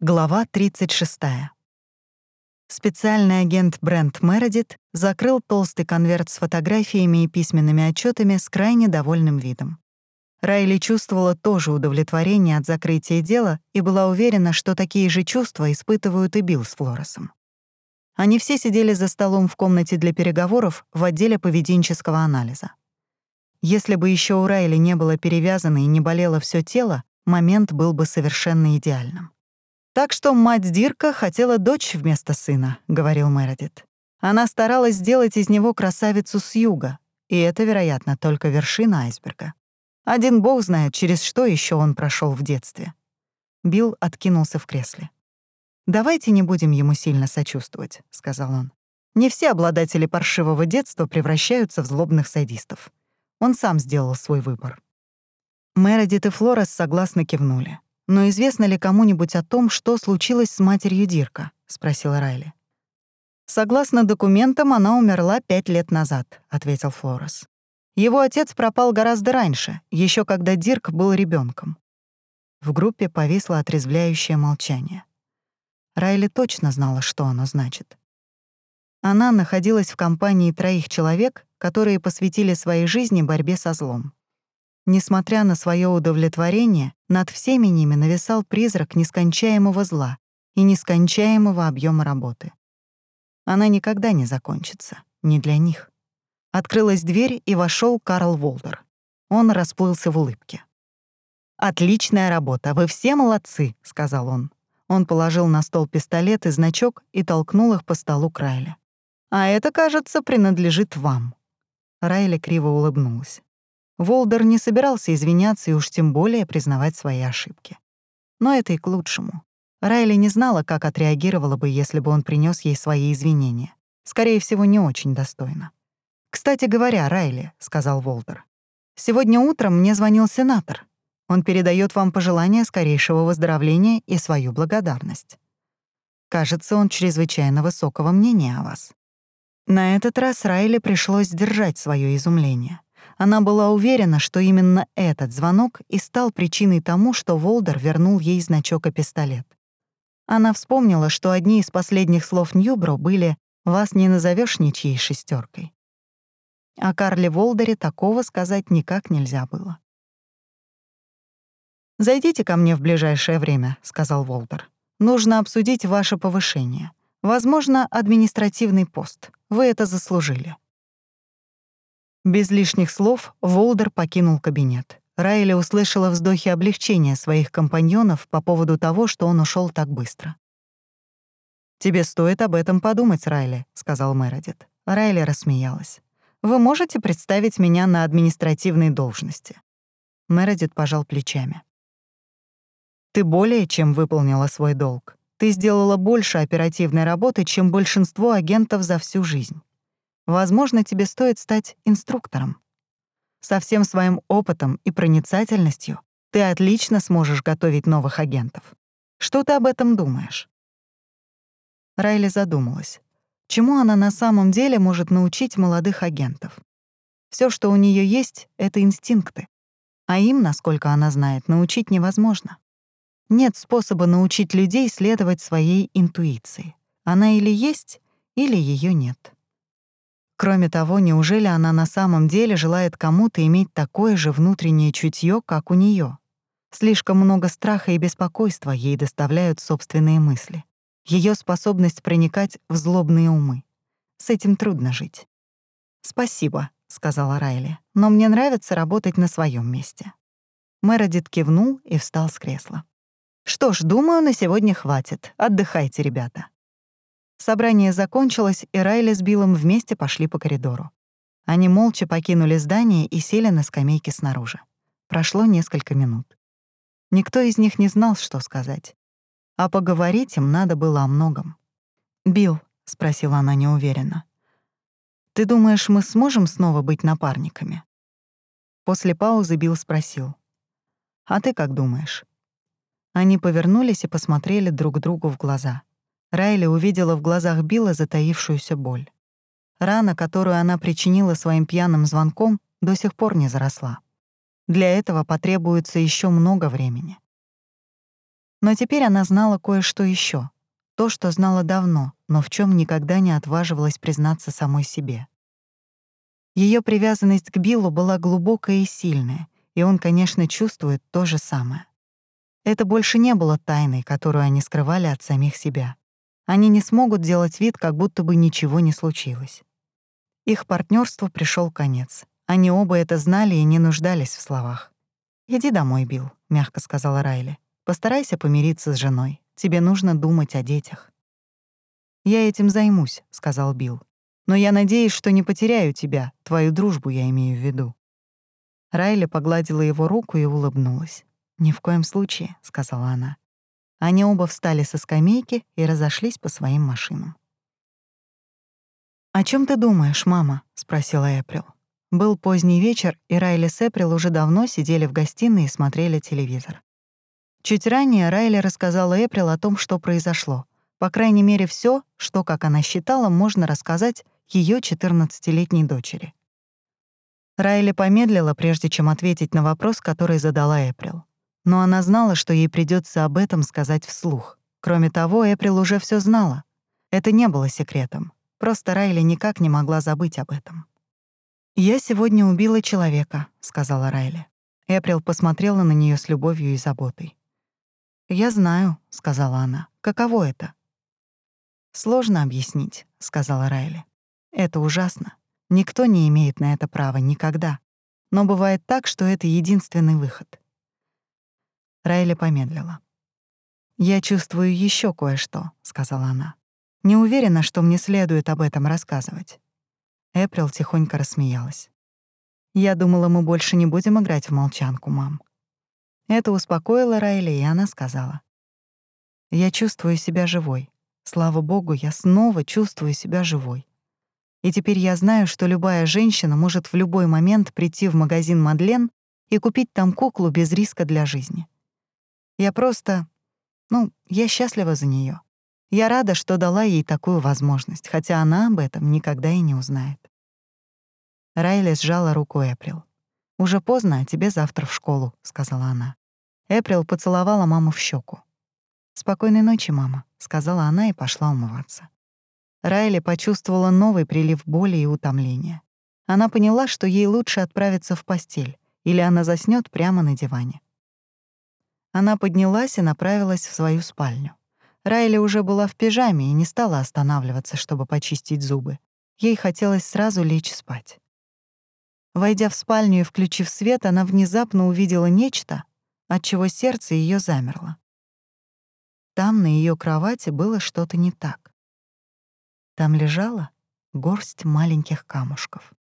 Глава 36. Специальный агент Брент Мередит закрыл толстый конверт с фотографиями и письменными отчетами с крайне довольным видом. Райли чувствовала тоже удовлетворение от закрытия дела и была уверена, что такие же чувства испытывают и Билл с Флоресом. Они все сидели за столом в комнате для переговоров в отделе поведенческого анализа. Если бы еще у Райли не было перевязано и не болело все тело, момент был бы совершенно идеальным. «Так что мать Дирка хотела дочь вместо сына», — говорил Мередит. Она старалась сделать из него красавицу с юга, и это, вероятно, только вершина айсберга. Один бог знает, через что еще он прошел в детстве. Билл откинулся в кресле. «Давайте не будем ему сильно сочувствовать», — сказал он. «Не все обладатели паршивого детства превращаются в злобных садистов. Он сам сделал свой выбор». Мередит и Флорес согласно кивнули. «Но известно ли кому-нибудь о том, что случилось с матерью Дирка?» — спросила Райли. «Согласно документам, она умерла пять лет назад», — ответил Флорес. «Его отец пропал гораздо раньше, еще когда Дирк был ребенком. В группе повисло отрезвляющее молчание. Райли точно знала, что оно значит. Она находилась в компании троих человек, которые посвятили своей жизни борьбе со злом. Несмотря на свое удовлетворение, над всеми ними нависал призрак нескончаемого зла и нескончаемого объема работы. Она никогда не закончится, не для них. Открылась дверь, и вошел Карл Волдер. Он расплылся в улыбке. «Отличная работа, вы все молодцы», — сказал он. Он положил на стол пистолет и значок и толкнул их по столу Крайля. «А это, кажется, принадлежит вам». Райли криво улыбнулась. Волдер не собирался извиняться и уж тем более признавать свои ошибки. Но это и к лучшему. Райли не знала, как отреагировала бы, если бы он принес ей свои извинения. Скорее всего, не очень достойно. «Кстати говоря, Райли», — сказал Волдер, — «сегодня утром мне звонил сенатор. Он передает вам пожелания скорейшего выздоровления и свою благодарность. Кажется, он чрезвычайно высокого мнения о вас». На этот раз Райли пришлось сдержать свое изумление. Она была уверена, что именно этот звонок и стал причиной тому, что Волдер вернул ей значок и пистолет. Она вспомнила, что одни из последних слов Ньюбро были «Вас не назовешь ничьей шестеркой. О Карле Волдере такого сказать никак нельзя было. «Зайдите ко мне в ближайшее время», — сказал Волдер. «Нужно обсудить ваше повышение. Возможно, административный пост. Вы это заслужили». Без лишних слов Волдер покинул кабинет. Райли услышала вздохи облегчения своих компаньонов по поводу того, что он ушел так быстро. «Тебе стоит об этом подумать, Райли», — сказал Мередит. Райли рассмеялась. «Вы можете представить меня на административной должности?» Мередит пожал плечами. «Ты более чем выполнила свой долг. Ты сделала больше оперативной работы, чем большинство агентов за всю жизнь. Возможно, тебе стоит стать инструктором. Со всем своим опытом и проницательностью ты отлично сможешь готовить новых агентов. Что ты об этом думаешь?» Райли задумалась. Чему она на самом деле может научить молодых агентов? Все, что у нее есть, — это инстинкты. А им, насколько она знает, научить невозможно. Нет способа научить людей следовать своей интуиции. Она или есть, или ее нет. Кроме того, неужели она на самом деле желает кому-то иметь такое же внутреннее чутье, как у нее? Слишком много страха и беспокойства ей доставляют собственные мысли. Ее способность проникать в злобные умы. С этим трудно жить. «Спасибо», — сказала Райли, «но мне нравится работать на своем месте». Мередит кивнул и встал с кресла. «Что ж, думаю, на сегодня хватит. Отдыхайте, ребята». Собрание закончилось, и Райли с Биллом вместе пошли по коридору. Они молча покинули здание и сели на скамейке снаружи. Прошло несколько минут. Никто из них не знал, что сказать. А поговорить им надо было о многом. «Билл», — спросила она неуверенно, — «ты думаешь, мы сможем снова быть напарниками?» После паузы Билл спросил. «А ты как думаешь?» Они повернулись и посмотрели друг другу в глаза — Райли увидела в глазах Билла затаившуюся боль. Рана, которую она причинила своим пьяным звонком, до сих пор не заросла. Для этого потребуется еще много времени. Но теперь она знала кое-что еще, то, что знала давно, но в чем никогда не отваживалась признаться самой себе. Ее привязанность к Биллу была глубокая и сильная, и он, конечно, чувствует то же самое. Это больше не было тайной, которую они скрывали от самих себя. Они не смогут делать вид, как будто бы ничего не случилось. Их партнерству пришел конец. Они оба это знали и не нуждались в словах. «Иди домой, Билл», — мягко сказала Райли. «Постарайся помириться с женой. Тебе нужно думать о детях». «Я этим займусь», — сказал Билл. «Но я надеюсь, что не потеряю тебя, твою дружбу я имею в виду». Райли погладила его руку и улыбнулась. «Ни в коем случае», — сказала она. Они оба встали со скамейки и разошлись по своим машинам. «О чем ты думаешь, мама?» — спросила Эприл. Был поздний вечер, и Райли с Эприл уже давно сидели в гостиной и смотрели телевизор. Чуть ранее Райли рассказала Эприл о том, что произошло. По крайней мере, все, что, как она считала, можно рассказать ее 14-летней дочери. Райли помедлила, прежде чем ответить на вопрос, который задала Эприл. Но она знала, что ей придется об этом сказать вслух. Кроме того, Эприл уже все знала. Это не было секретом. Просто Райли никак не могла забыть об этом. «Я сегодня убила человека», — сказала Райли. Эприл посмотрела на нее с любовью и заботой. «Я знаю», — сказала она. «Каково это?» «Сложно объяснить», — сказала Райли. «Это ужасно. Никто не имеет на это права никогда. Но бывает так, что это единственный выход». Райли помедлила. «Я чувствую еще кое-что», — сказала она. «Не уверена, что мне следует об этом рассказывать. Эприл тихонько рассмеялась. «Я думала, мы больше не будем играть в молчанку, мам». Это успокоило Райли, и она сказала. «Я чувствую себя живой. Слава богу, я снова чувствую себя живой. И теперь я знаю, что любая женщина может в любой момент прийти в магазин Мадлен и купить там куклу без риска для жизни. Я просто... Ну, я счастлива за нее. Я рада, что дала ей такую возможность, хотя она об этом никогда и не узнает. Райли сжала руку Эприл. «Уже поздно, а тебе завтра в школу», — сказала она. Эприл поцеловала маму в щеку. «Спокойной ночи, мама», — сказала она и пошла умываться. Райли почувствовала новый прилив боли и утомления. Она поняла, что ей лучше отправиться в постель, или она заснёт прямо на диване. Она поднялась и направилась в свою спальню. Райли уже была в пижаме и не стала останавливаться, чтобы почистить зубы. Ей хотелось сразу лечь спать. Войдя в спальню и включив свет, она внезапно увидела нечто, от чего сердце ее замерло. Там, на ее кровати, было что-то не так. Там лежала горсть маленьких камушков.